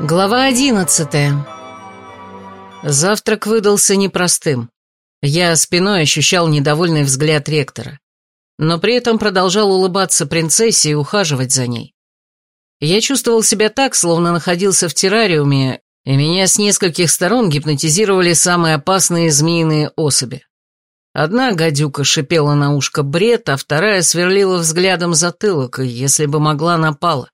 Глава одиннадцатая. Завтрак выдался непростым. Я спиной ощущал недовольный взгляд ректора, но при этом продолжал улыбаться принцессе и ухаживать за ней. Я чувствовал себя так, словно находился в террариуме, и меня с нескольких сторон гипнотизировали самые опасные змеиные особи. Одна гадюка шипела на ушко бред, а вторая сверлила взглядом затылок, и, если бы могла, напала.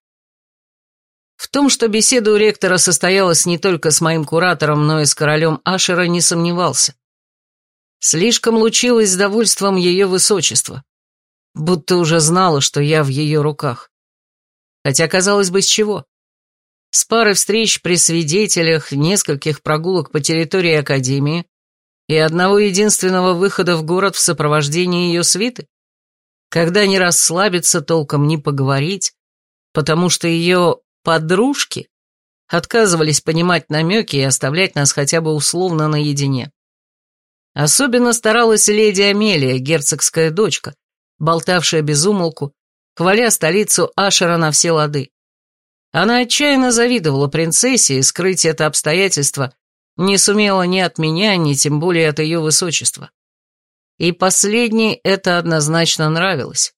В том, что беседа у ректора состоялась не только с моим куратором, но и с королем Ашера, не сомневался. Слишком лучилось довольством ее высочества, будто уже знала, что я в ее руках. Хотя, казалось бы, с чего? С пары встреч при свидетелях, нескольких прогулок по территории Академии и одного единственного выхода в город в сопровождении ее свиты? Когда не расслабиться, толком не поговорить, потому что ее подружки отказывались понимать намеки и оставлять нас хотя бы условно наедине. Особенно старалась леди Амелия, герцогская дочка, болтавшая без умолку, хваля столицу Ашера на все лады. Она отчаянно завидовала принцессе, и скрыть это обстоятельство не сумела ни от меня, ни тем более от ее высочества. И последней это однозначно нравилось.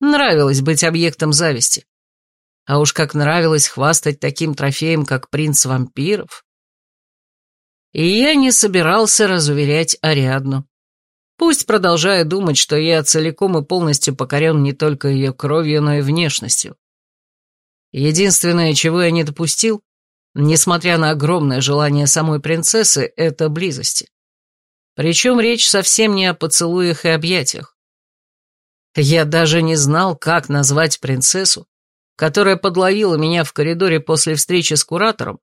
Нравилось быть объектом зависти. А уж как нравилось хвастать таким трофеем, как принц вампиров. И я не собирался разуверять Ариадну. Пусть продолжая думать, что я целиком и полностью покорен не только ее кровью, но и внешностью. Единственное, чего я не допустил, несмотря на огромное желание самой принцессы, это близости. Причем речь совсем не о поцелуях и объятиях. Я даже не знал, как назвать принцессу, которая подловила меня в коридоре после встречи с куратором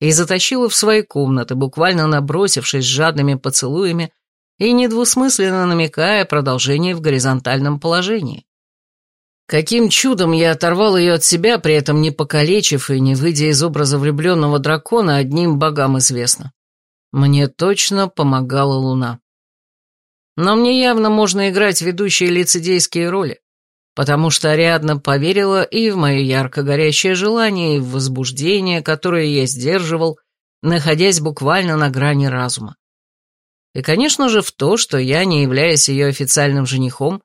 и затащила в свои комнаты, буквально набросившись жадными поцелуями и недвусмысленно намекая продолжение в горизонтальном положении. Каким чудом я оторвал ее от себя, при этом не покалечив и не выйдя из образа влюбленного дракона, одним богам известно. Мне точно помогала луна. Но мне явно можно играть ведущие лицедейские роли потому что Ариадна поверила и в мое ярко горящее желание, и в возбуждение, которое я сдерживал, находясь буквально на грани разума. И, конечно же, в то, что я, не являясь ее официальным женихом,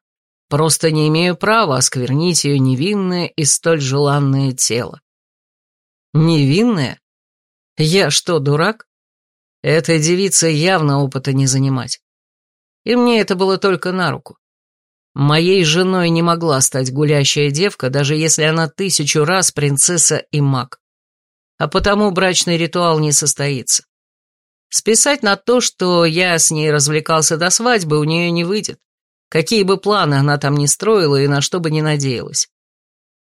просто не имею права осквернить ее невинное и столь желанное тело. Невинное? Я что, дурак? Этой девице явно опыта не занимать. И мне это было только на руку. Моей женой не могла стать гулящая девка, даже если она тысячу раз принцесса и маг. А потому брачный ритуал не состоится. Списать на то, что я с ней развлекался до свадьбы, у нее не выйдет. Какие бы планы она там ни строила и на что бы ни надеялась.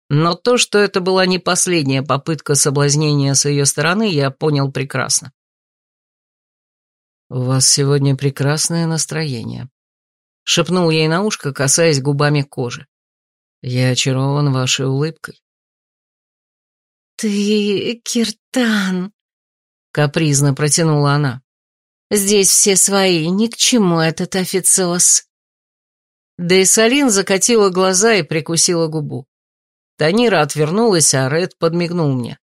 Но то, что это была не последняя попытка соблазнения с ее стороны, я понял прекрасно. «У вас сегодня прекрасное настроение», — шепнул ей на ушко, касаясь губами кожи. «Я очарован вашей улыбкой». «Ты Киртан», — капризно протянула она. «Здесь все свои, ни к чему этот официоз». Да и Салин закатила глаза и прикусила губу. Танира отвернулась, а Ред подмигнул мне.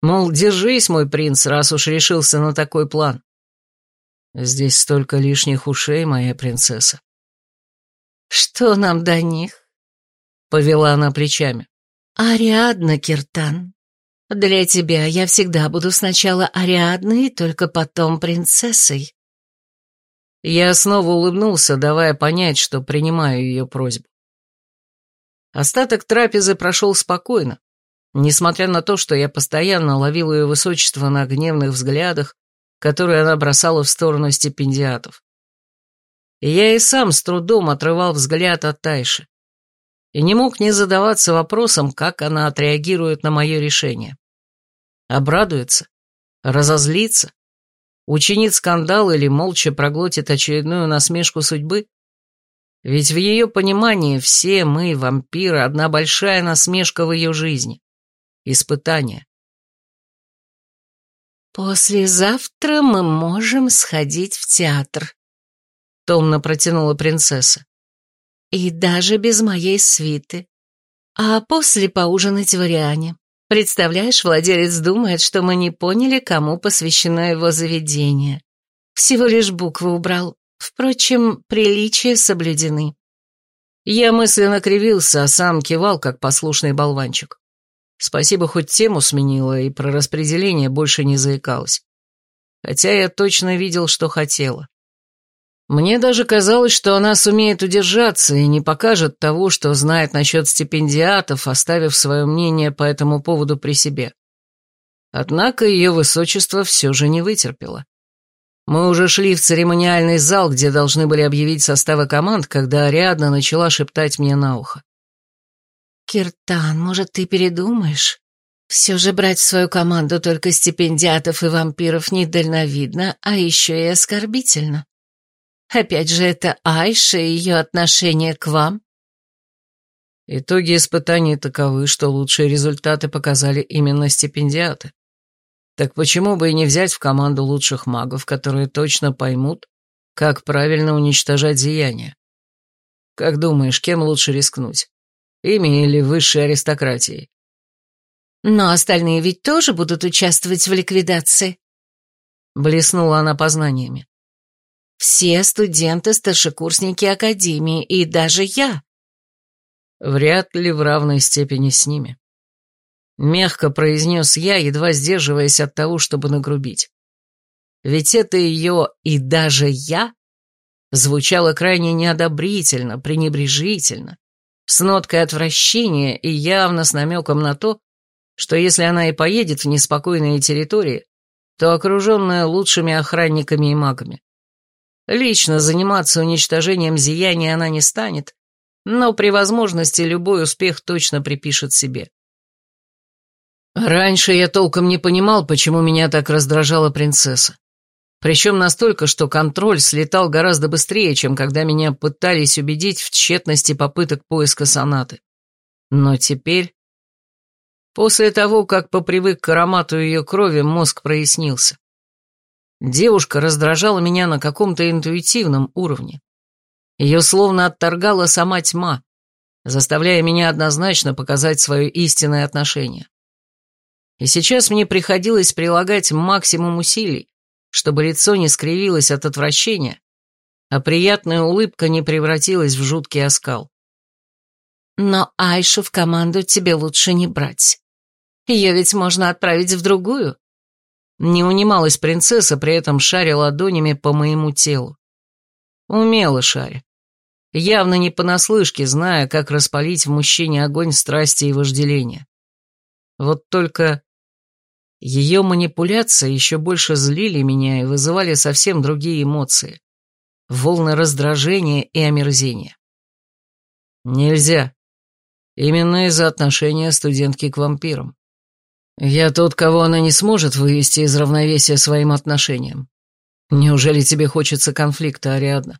Мол, держись, мой принц, раз уж решился на такой план. Здесь столько лишних ушей, моя принцесса. «Что нам до них?» — повела она плечами. «Ариадна, Киртан. Для тебя я всегда буду сначала Ариадной, только потом принцессой». Я снова улыбнулся, давая понять, что принимаю ее просьбу. Остаток трапезы прошел спокойно, несмотря на то, что я постоянно ловил ее высочество на гневных взглядах, которые она бросала в сторону стипендиатов я и сам с трудом отрывал взгляд от Тайши и не мог не задаваться вопросом, как она отреагирует на мое решение. Обрадуется? Разозлится? Учинит скандал или молча проглотит очередную насмешку судьбы? Ведь в ее понимании все мы, вампиры, одна большая насмешка в ее жизни. Испытание. «Послезавтра мы можем сходить в театр», — томно протянула принцесса. «И даже без моей свиты. А после поужинать в Ариане. Представляешь, владелец думает, что мы не поняли, кому посвящено его заведение. Всего лишь буквы убрал. Впрочем, приличия соблюдены. Я мысленно кривился, а сам кивал, как послушный болванчик. Спасибо, хоть тему сменила и про распределение больше не заикалась. Хотя я точно видел, что хотела. Мне даже казалось, что она сумеет удержаться и не покажет того, что знает насчет стипендиатов, оставив свое мнение по этому поводу при себе. Однако ее высочество все же не вытерпело. Мы уже шли в церемониальный зал, где должны были объявить составы команд, когда Ариадна начала шептать мне на ухо. «Киртан, может, ты передумаешь? Все же брать в свою команду только стипендиатов и вампиров недальновидно, а еще и оскорбительно. Опять же, это Айша и ее отношение к вам?» Итоги испытаний таковы, что лучшие результаты показали именно стипендиаты. Так почему бы и не взять в команду лучших магов, которые точно поймут, как правильно уничтожать зияние? Как думаешь, кем лучше рискнуть? Ими или высшей аристократией? Но остальные ведь тоже будут участвовать в ликвидации. Блеснула она познаниями. Все студенты-старшекурсники Академии, и даже я. Вряд ли в равной степени с ними. Мягко произнес я, едва сдерживаясь от того, чтобы нагрубить. Ведь это ее «и даже я» звучало крайне неодобрительно, пренебрежительно, с ноткой отвращения и явно с намеком на то, что если она и поедет в неспокойные территории, то окруженная лучшими охранниками и магами. Лично заниматься уничтожением зияния она не станет, но при возможности любой успех точно припишет себе. Раньше я толком не понимал, почему меня так раздражала принцесса. Причем настолько, что контроль слетал гораздо быстрее, чем когда меня пытались убедить в тщетности попыток поиска сонаты. Но теперь... После того, как попривык к аромату ее крови, мозг прояснился. Девушка раздражала меня на каком-то интуитивном уровне. Ее словно отторгала сама тьма, заставляя меня однозначно показать свое истинное отношение и сейчас мне приходилось прилагать максимум усилий, чтобы лицо не скривилось от отвращения, а приятная улыбка не превратилась в жуткий оскал. Но Айшу в команду тебе лучше не брать. Ее ведь можно отправить в другую. Не унималась принцесса, при этом шаря ладонями по моему телу. Умела шаря. Явно не понаслышке, зная, как распалить в мужчине огонь страсти и вожделения. Вот только ее манипуляции еще больше злили меня и вызывали совсем другие эмоции. Волны раздражения и омерзения. Нельзя. Именно из-за отношения студентки к вампирам. Я тот, кого она не сможет вывести из равновесия своим отношениям. Неужели тебе хочется конфликта, Ариадна?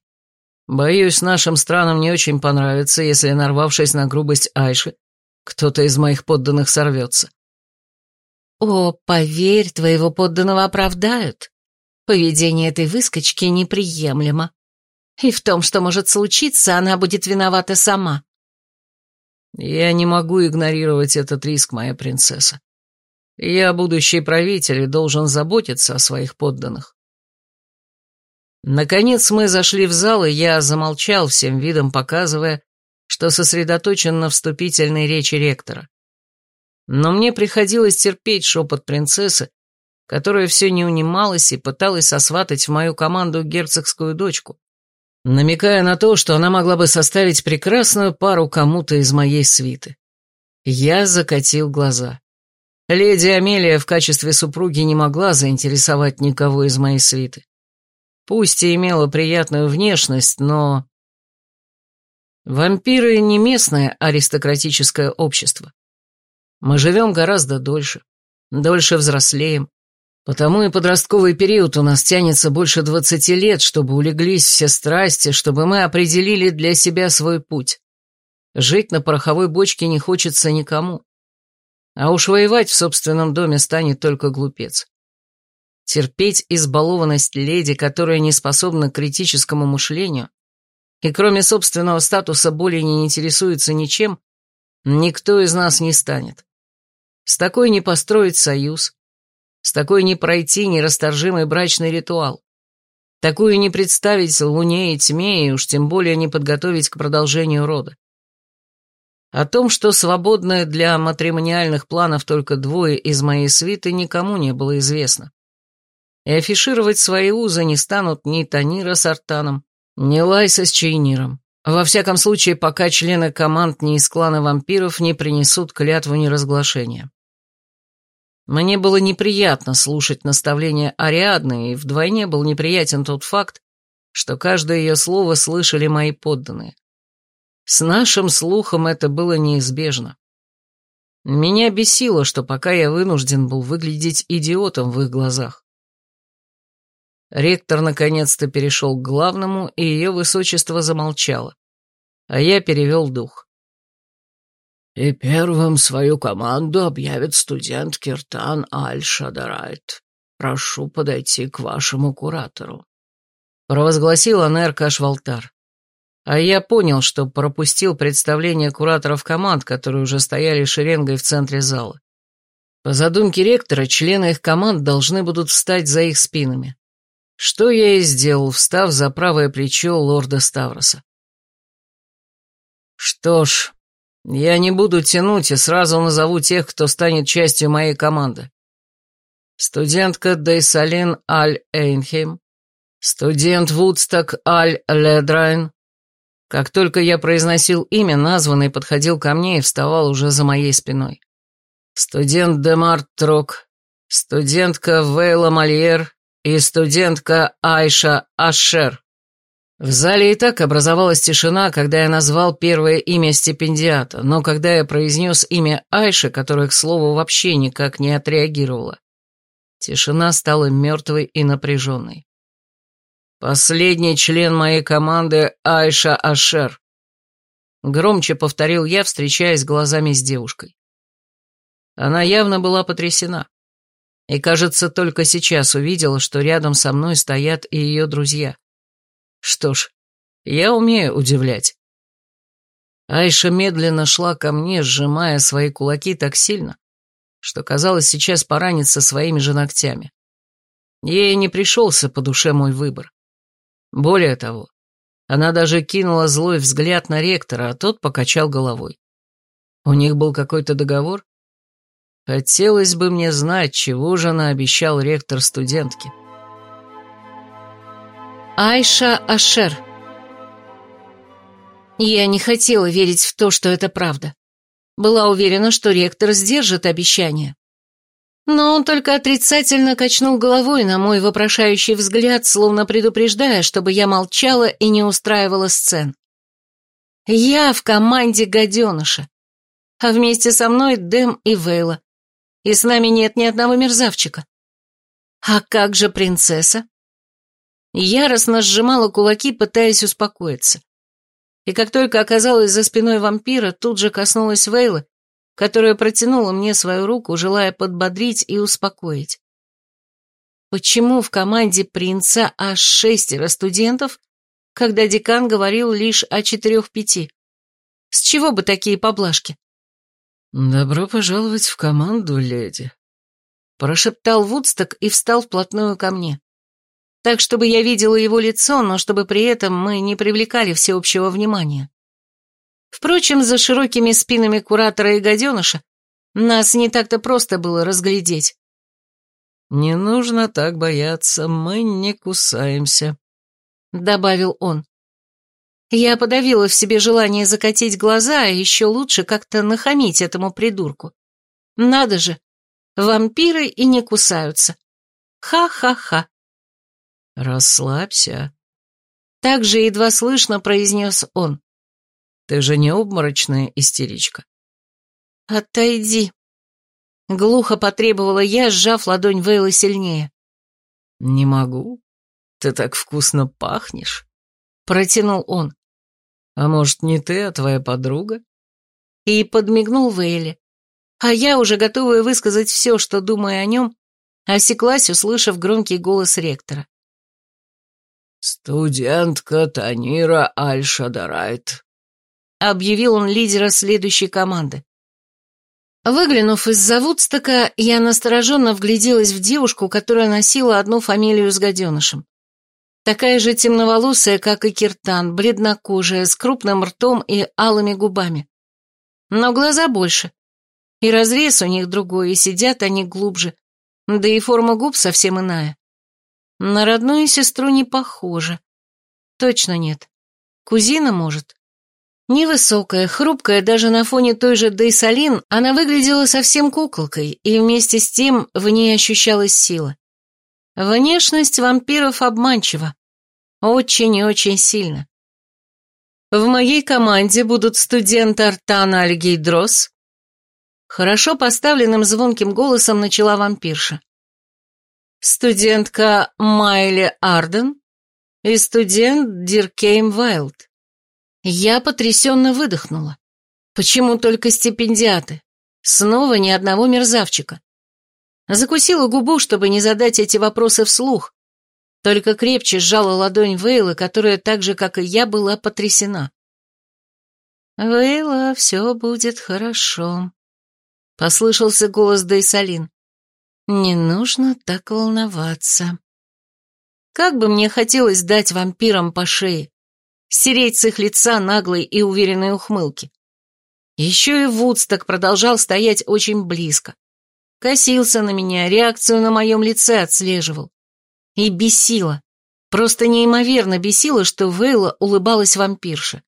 Боюсь, нашим странам не очень понравится, если, нарвавшись на грубость Айши, кто-то из моих подданных сорвется. «О, поверь, твоего подданного оправдают. Поведение этой выскочки неприемлемо. И в том, что может случиться, она будет виновата сама». «Я не могу игнорировать этот риск, моя принцесса. Я будущий правитель должен заботиться о своих подданных». Наконец мы зашли в зал, и я замолчал всем видом, показывая, что сосредоточен на вступительной речи ректора. Но мне приходилось терпеть шепот принцессы, которая все не унималась и пыталась сосватать в мою команду герцогскую дочку, намекая на то, что она могла бы составить прекрасную пару кому-то из моей свиты. Я закатил глаза. Леди Амелия в качестве супруги не могла заинтересовать никого из моей свиты. Пусть и имела приятную внешность, но... Вампиры не местное аристократическое общество. Мы живем гораздо дольше, дольше взрослеем, потому и подростковый период у нас тянется больше двадцати лет, чтобы улеглись все страсти, чтобы мы определили для себя свой путь. Жить на пороховой бочке не хочется никому. А уж воевать в собственном доме станет только глупец. Терпеть избалованность леди, которая не способна к критическому мышлению, и кроме собственного статуса более не интересуется ничем, никто из нас не станет. С такой не построить союз, с такой не пройти нерасторжимый брачный ритуал. Такую не представить луне и тьме, и уж тем более не подготовить к продолжению рода. О том, что свободное для матримониальных планов только двое из моей свиты, никому не было известно. И афишировать свои узы не станут ни Танира с Артаном, ни Лайса с Чейниром. Во всяком случае, пока члены команд ни из клана вампиров не принесут клятву неразглашения. Мне было неприятно слушать наставления Ариадны, и вдвойне был неприятен тот факт, что каждое ее слово слышали мои подданные. С нашим слухом это было неизбежно. Меня бесило, что пока я вынужден был выглядеть идиотом в их глазах. Ректор наконец-то перешел к главному, и ее высочество замолчало, а я перевел дух. И первым свою команду объявит студент Киртан Аль-Шадарайт. Прошу подойти к вашему куратору. Провозгласил Анер Кашвалтар. А я понял, что пропустил представление кураторов команд, которые уже стояли шеренгой в центре зала. По задумке ректора, члены их команд должны будут встать за их спинами. Что я и сделал, встав за правое плечо лорда Ставроса. Что ж, я не буду тянуть и сразу назову тех, кто станет частью моей команды. Студентка Дейсалин Аль-Эйнхейм, студент Вудсток Аль-Ледрайн. Как только я произносил имя, названный подходил ко мне и вставал уже за моей спиной. Студент Демарт Трок, студентка Вейла Мальер и студентка Айша Ашер. В зале и так образовалась тишина, когда я назвал первое имя стипендиата, но когда я произнес имя Айши, которая, к слову, вообще никак не отреагировала, тишина стала мертвой и напряженной. «Последний член моей команды Айша Ашер», — громче повторил я, встречаясь глазами с девушкой. Она явно была потрясена. И, кажется, только сейчас увидела, что рядом со мной стоят и ее друзья. Что ж, я умею удивлять. Айша медленно шла ко мне, сжимая свои кулаки так сильно, что казалось, сейчас поранится своими же ногтями. Ей не пришелся по душе мой выбор. Более того, она даже кинула злой взгляд на ректора, а тот покачал головой. У них был какой-то договор? Хотелось бы мне знать, чего же она обещал ректор студентке. Айша Ашер. Я не хотела верить в то, что это правда. Была уверена, что ректор сдержит обещание. Но он только отрицательно качнул головой на мой вопрошающий взгляд, словно предупреждая, чтобы я молчала и не устраивала сцен. Я в команде гаденыша, а вместе со мной Дэм и Вейла, и с нами нет ни одного мерзавчика. А как же принцесса? Яростно сжимала кулаки, пытаясь успокоиться. И как только оказалась за спиной вампира, тут же коснулась Вейлы, которая протянула мне свою руку, желая подбодрить и успокоить. Почему в команде принца аж шестеро студентов, когда декан говорил лишь о четырех-пяти? С чего бы такие поблажки? «Добро пожаловать в команду, леди», — прошептал Вудсток и встал вплотную ко мне так, чтобы я видела его лицо, но чтобы при этом мы не привлекали всеобщего внимания. Впрочем, за широкими спинами куратора и гаденыша нас не так-то просто было разглядеть. «Не нужно так бояться, мы не кусаемся», — добавил он. Я подавила в себе желание закатить глаза, а еще лучше как-то нахамить этому придурку. Надо же, вампиры и не кусаются. Ха-ха-ха. «Расслабься», — так же едва слышно произнес он. «Ты же не обморочная истеричка». «Отойди», — глухо потребовала я, сжав ладонь Вейла сильнее. «Не могу. Ты так вкусно пахнешь», — протянул он. «А может, не ты, а твоя подруга?» И подмигнул Вейле. А я, уже готовая высказать все, что думаю о нем, осеклась, услышав громкий голос ректора. «Студентка Танира Аль-Шадарайт», — объявил он лидера следующей команды. Выглянув из-за Вудстока, я настороженно вгляделась в девушку, которая носила одну фамилию с гаденышем. Такая же темноволосая, как и Киртан, бледнокожая, с крупным ртом и алыми губами. Но глаза больше. И разрез у них другой, и сидят они глубже. Да и форма губ совсем иная. На родную сестру не похожа. Точно нет. Кузина, может? Невысокая, хрупкая, даже на фоне той же Дейсалин, она выглядела совсем куколкой, и вместе с тем в ней ощущалась сила. Внешность вампиров обманчива. Очень и очень сильно. В моей команде будут студент Артана Альгейдрос. Хорошо поставленным звонким голосом начала вампирша. Студентка Майли Арден и студент Диркейм Вайлд. Я потрясенно выдохнула. Почему только стипендиаты? Снова ни одного мерзавчика. Закусила губу, чтобы не задать эти вопросы вслух, только крепче сжала ладонь Вейла, которая так же, как и я, была потрясена. «Вейла, все будет хорошо», — послышался голос Дейсалин. «Не нужно так волноваться». Как бы мне хотелось дать вампирам по шее, стереть с их лица наглой и уверенной ухмылки. Еще и Вудсток продолжал стоять очень близко. Косился на меня, реакцию на моем лице отслеживал. И бесило. Просто неимоверно бесило, что Вейла улыбалась вампирше.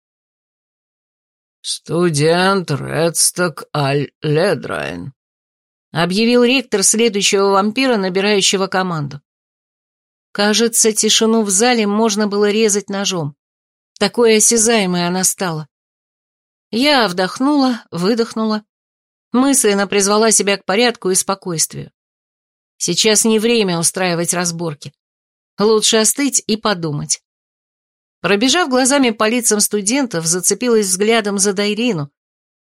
«Студент Редсток Аль Ледрайн», — объявил ректор следующего вампира, набирающего команду. Кажется, тишину в зале можно было резать ножом. Такой осязаемой она стала. Я вдохнула, выдохнула, мысленно призвала себя к порядку и спокойствию. Сейчас не время устраивать разборки. Лучше остыть и подумать. Пробежав глазами по лицам студентов, зацепилась взглядом за Дайрину,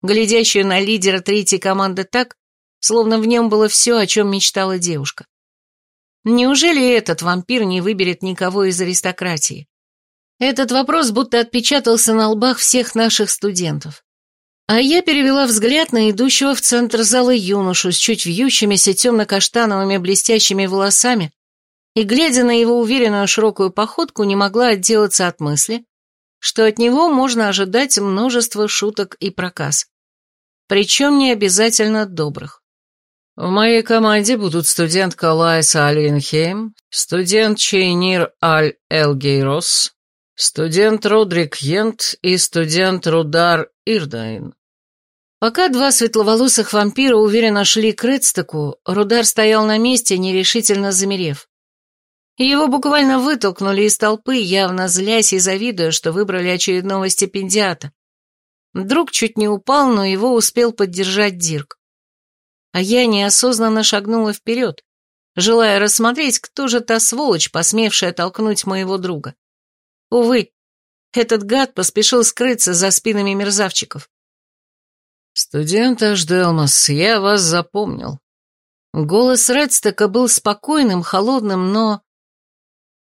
глядящую на лидера третьей команды так, словно в нем было все, о чем мечтала девушка. Неужели этот вампир не выберет никого из аристократии? Этот вопрос будто отпечатался на лбах всех наших студентов. А я перевела взгляд на идущего в центр зала юношу с чуть вьющимися темно-каштановыми блестящими волосами и, глядя на его уверенную широкую походку, не могла отделаться от мысли, что от него можно ожидать множество шуток и проказ. Причем не обязательно добрых. В моей команде будут студентка Лайса Альвинхейм, студент Чейнир Аль Элгейрос, Студент Родрик Йент и студент Рудар Ирдайн. Пока два светловолосых вампира уверенно шли к Редстоку, Рудар стоял на месте, нерешительно замерев. Его буквально вытолкнули из толпы, явно злясь и завидуя, что выбрали очередного стипендиата. Друг чуть не упал, но его успел поддержать Дирк. А я неосознанно шагнула вперед, желая рассмотреть, кто же та сволочь, посмевшая толкнуть моего друга. Увы, этот гад поспешил скрыться за спинами мерзавчиков. «Студент Ашделмас, я вас запомнил». Голос Редстека был спокойным, холодным, но...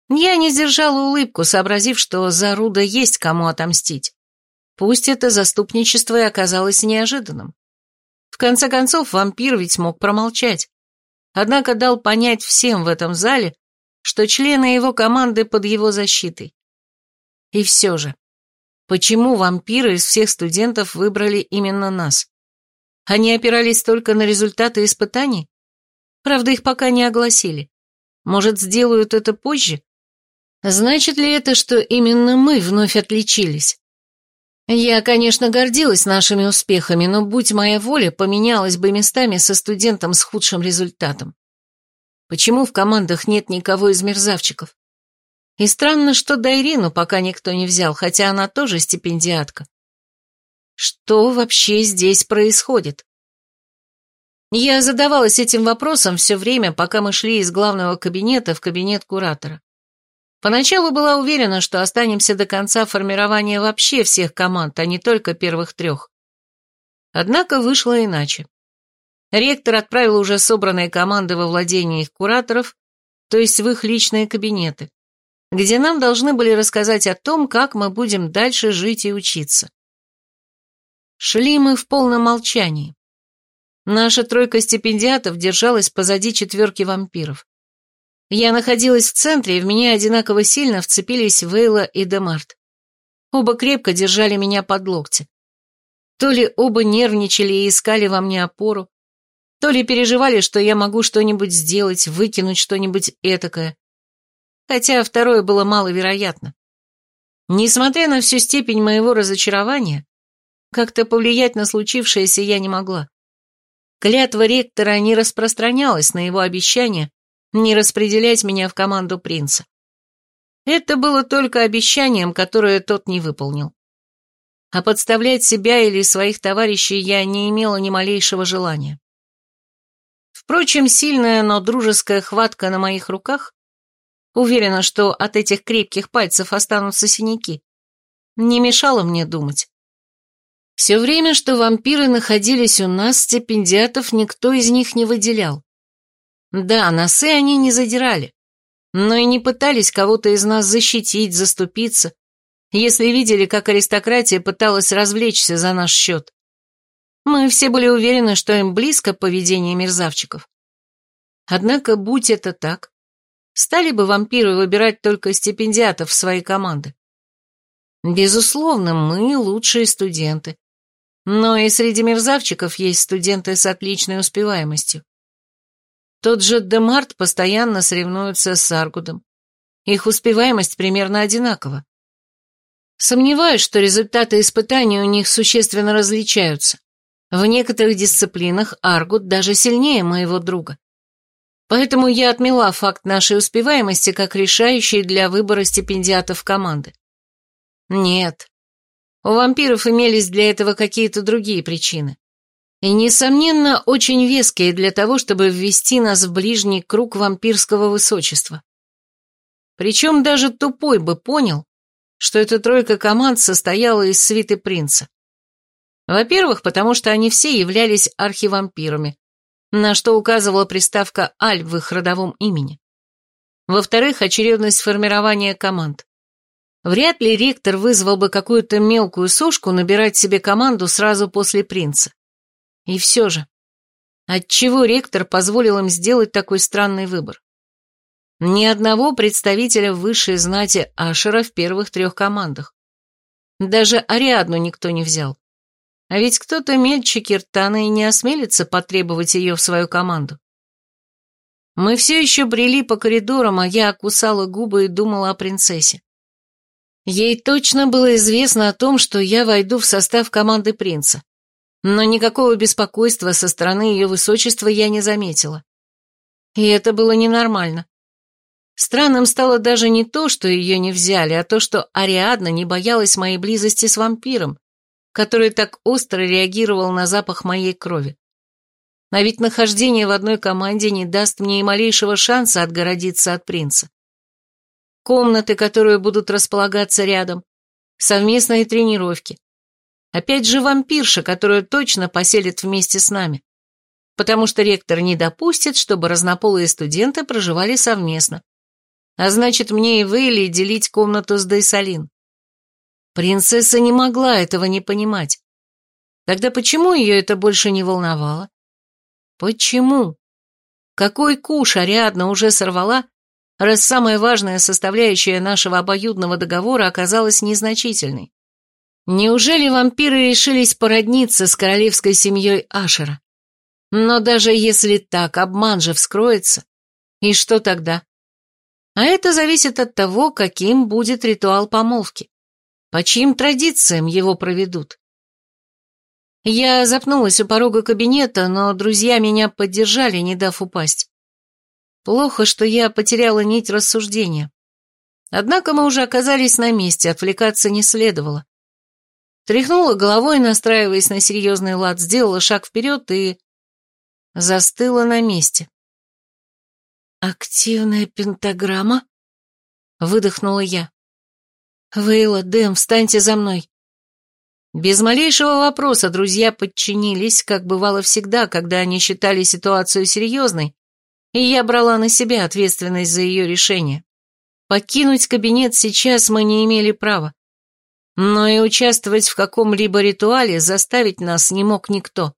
Я не сдержала улыбку, сообразив, что за Руда есть кому отомстить. Пусть это заступничество и оказалось неожиданным. В конце концов, вампир ведь мог промолчать. Однако дал понять всем в этом зале, что члены его команды под его защитой. И все же, почему вампиры из всех студентов выбрали именно нас? Они опирались только на результаты испытаний? Правда, их пока не огласили. Может, сделают это позже? Значит ли это, что именно мы вновь отличились? Я, конечно, гордилась нашими успехами, но, будь моя воля, поменялась бы местами со студентом с худшим результатом. Почему в командах нет никого из мерзавчиков? И странно, что Дайрину пока никто не взял, хотя она тоже стипендиатка. Что вообще здесь происходит? Я задавалась этим вопросом все время, пока мы шли из главного кабинета в кабинет куратора. Поначалу была уверена, что останемся до конца формирования вообще всех команд, а не только первых трех. Однако вышло иначе. Ректор отправил уже собранные команды во владение их кураторов, то есть в их личные кабинеты где нам должны были рассказать о том, как мы будем дальше жить и учиться. Шли мы в полном молчании. Наша тройка стипендиатов держалась позади четверки вампиров. Я находилась в центре, и в меня одинаково сильно вцепились Вейла и Демарт. Оба крепко держали меня под локти. То ли оба нервничали и искали во мне опору, то ли переживали, что я могу что-нибудь сделать, выкинуть что-нибудь этакое. Хотя второе было маловероятно. Несмотря на всю степень моего разочарования, как-то повлиять на случившееся я не могла. Клятва ректора не распространялась на его обещание не распределять меня в команду принца. Это было только обещанием, которое тот не выполнил. А подставлять себя или своих товарищей я не имела ни малейшего желания. Впрочем, сильная, но дружеская хватка на моих руках, уверена, что от этих крепких пальцев останутся синяки, не мешала мне думать. Все время, что вампиры находились у нас, стипендиатов никто из них не выделял. Да, носы они не задирали, но и не пытались кого-то из нас защитить, заступиться, если видели, как аристократия пыталась развлечься за наш счет. Мы все были уверены, что им близко поведение мерзавчиков. Однако, будь это так, стали бы вампиры выбирать только стипендиатов в свои команды. Безусловно, мы лучшие студенты, но и среди мерзавчиков есть студенты с отличной успеваемостью. Тот же Демарт постоянно соревнуется с Аргудом. Их успеваемость примерно одинакова. Сомневаюсь, что результаты испытаний у них существенно различаются. В некоторых дисциплинах Аргут даже сильнее моего друга. Поэтому я отмела факт нашей успеваемости как решающий для выбора стипендиатов команды. Нет, у вампиров имелись для этого какие-то другие причины. И, несомненно, очень веские для того, чтобы ввести нас в ближний круг вампирского высочества. Причем даже тупой бы понял, что эта тройка команд состояла из свиты принца. Во-первых, потому что они все являлись архивампирами, на что указывала приставка «Аль» в их родовом имени. Во-вторых, очередность формирования команд. Вряд ли ректор вызвал бы какую-то мелкую сошку набирать себе команду сразу после принца. И все же, отчего ректор позволил им сделать такой странный выбор? Ни одного представителя высшей знати Ашера в первых трех командах. Даже Ариадну никто не взял. А ведь кто-то мельче Киртана и не осмелится потребовать ее в свою команду. Мы все еще брели по коридорам, а я кусала губы и думала о принцессе. Ей точно было известно о том, что я войду в состав команды принца. Но никакого беспокойства со стороны ее высочества я не заметила. И это было ненормально. Странным стало даже не то, что ее не взяли, а то, что Ариадна не боялась моей близости с вампиром, который так остро реагировал на запах моей крови. А ведь нахождение в одной команде не даст мне и малейшего шанса отгородиться от принца комнаты, которые будут располагаться рядом, совместные тренировки. Опять же вампирша, которую точно поселит вместе с нами, потому что ректор не допустит, чтобы разнополые студенты проживали совместно. А значит, мне и Вейли делить комнату с Дейсалин. Принцесса не могла этого не понимать. Тогда почему ее это больше не волновало? Почему? Какой куш Ариадна уже сорвала, раз самая важная составляющая нашего обоюдного договора оказалась незначительной. Неужели вампиры решились породниться с королевской семьей Ашера? Но даже если так, обман же вскроется. И что тогда? А это зависит от того, каким будет ритуал помолвки. По чьим традициям его проведут. Я запнулась у порога кабинета, но друзья меня поддержали, не дав упасть. Плохо, что я потеряла нить рассуждения. Однако мы уже оказались на месте, отвлекаться не следовало. Тряхнула головой, настраиваясь на серьезный лад, сделала шаг вперед и... застыла на месте. «Активная пентаграмма?» — выдохнула я. «Вейла, Дэм, встаньте за мной!» Без малейшего вопроса друзья подчинились, как бывало всегда, когда они считали ситуацию серьезной и я брала на себя ответственность за ее решение. Покинуть кабинет сейчас мы не имели права. Но и участвовать в каком-либо ритуале заставить нас не мог никто.